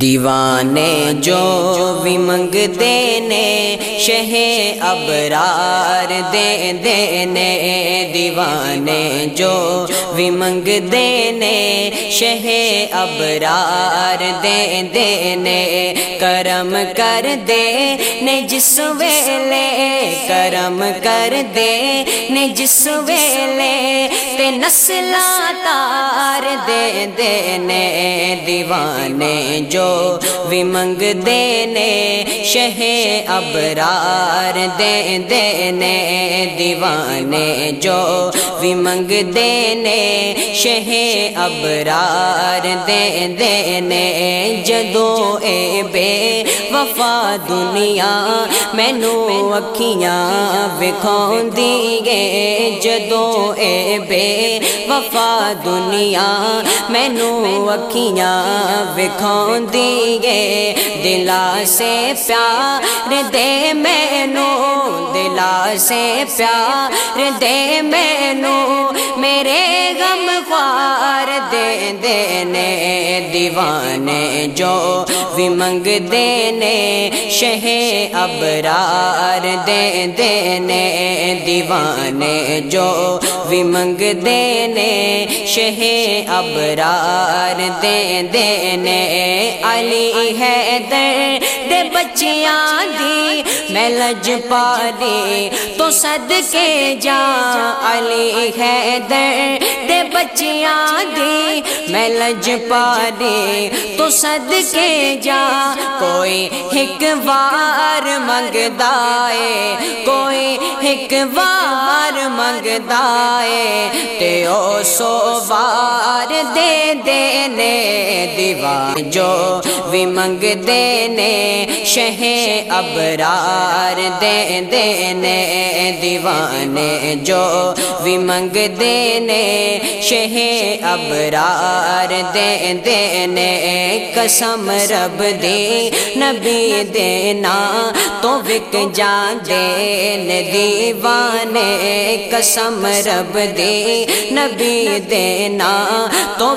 دیوانے جو بھی منگ دینے شہ ابرار دے دینے۔ دیوانے جو بھی منگ دینے شہ ابرار دے دینے۔ کرم کر دے نے جس ویلے، کرم کر دے نے جس ویلے۔ تے نسلہ تار دے دینے۔ دیوانے جو بھی منگ دینے شہ ابرار دے دینے، دیوانے جو بھی منگ دینے شہ ابرار دے دینے، جدو اے بے وفا دنیا، مینو اکھیاں وکھاؤں گے جدو اے بے وفا دنیا، مینو اکھیاں وکھاؤں گے دلا سے پیار دے مینو دلا سے پیار دے مینو، میرے غم خوار دے دینے دیوانے جو بھی منگ دینے شہ ابرار دے دینے دیوانے جو بھی منگ دینے شہ ابرار دے دینے علی ہے در دے بچیاں دی میں لج پا دی تو صد کے جا علی ہے در دے بچیاں دی میں لج پاری تو صد کے جا کوئی ہک وار منگ دائے کوئی ہک وار منگ دائے تے او سو وار دے دینے دیوان جو بھی منگ دینے شہ ابرار دے دینے دیوانے جو بھی منگ دینے شہ ابرار دے دینے قسم رب دی نبی دینا تو وک جان دین دیوانے قسم رب دی نبی دینا تو